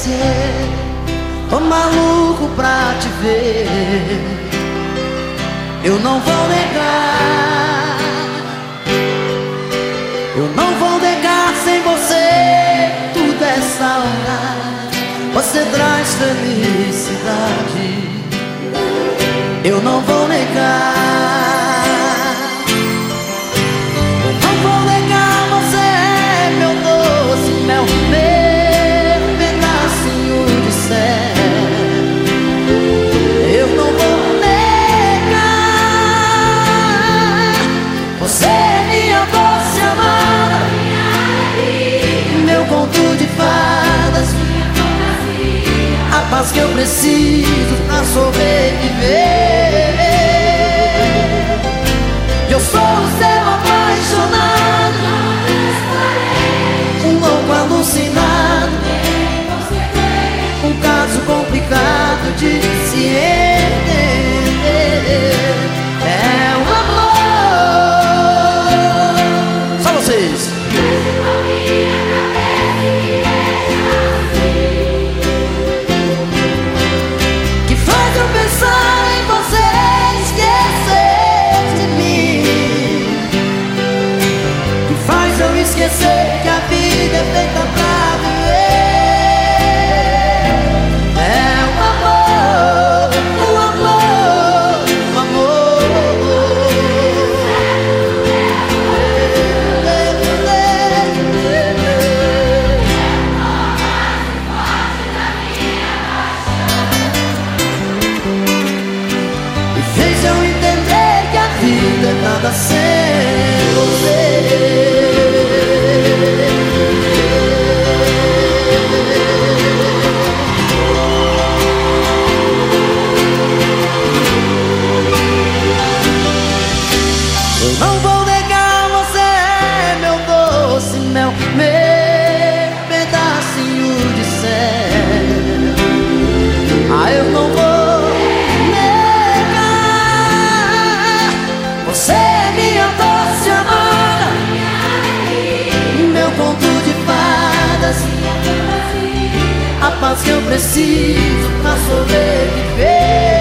você. Tô maluco pra te ver. Eu não vou negar. Eu não vou negar sem você tudo essa hora. Você traz felicidade. Eu não vou negar. Paz que eu preciso pra sobreviver. Eu sou o seu apaixonado, um louco alucinado, um caso complicado de se entender. É o amor. Só vocês. Paz que eu preciso pra sobreviver.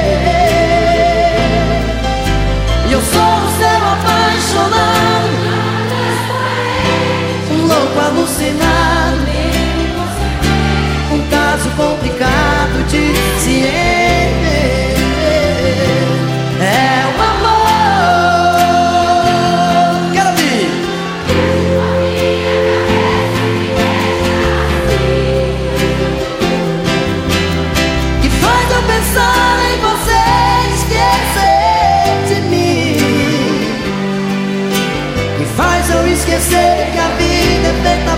esquecer que a vida é feita